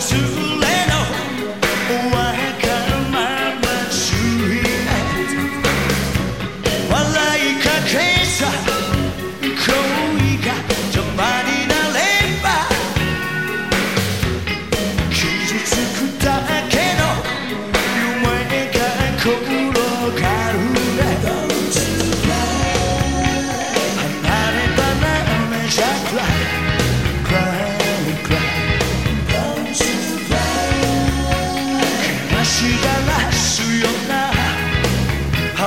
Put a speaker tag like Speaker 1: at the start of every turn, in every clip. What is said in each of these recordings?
Speaker 1: to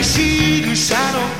Speaker 1: れない仕草の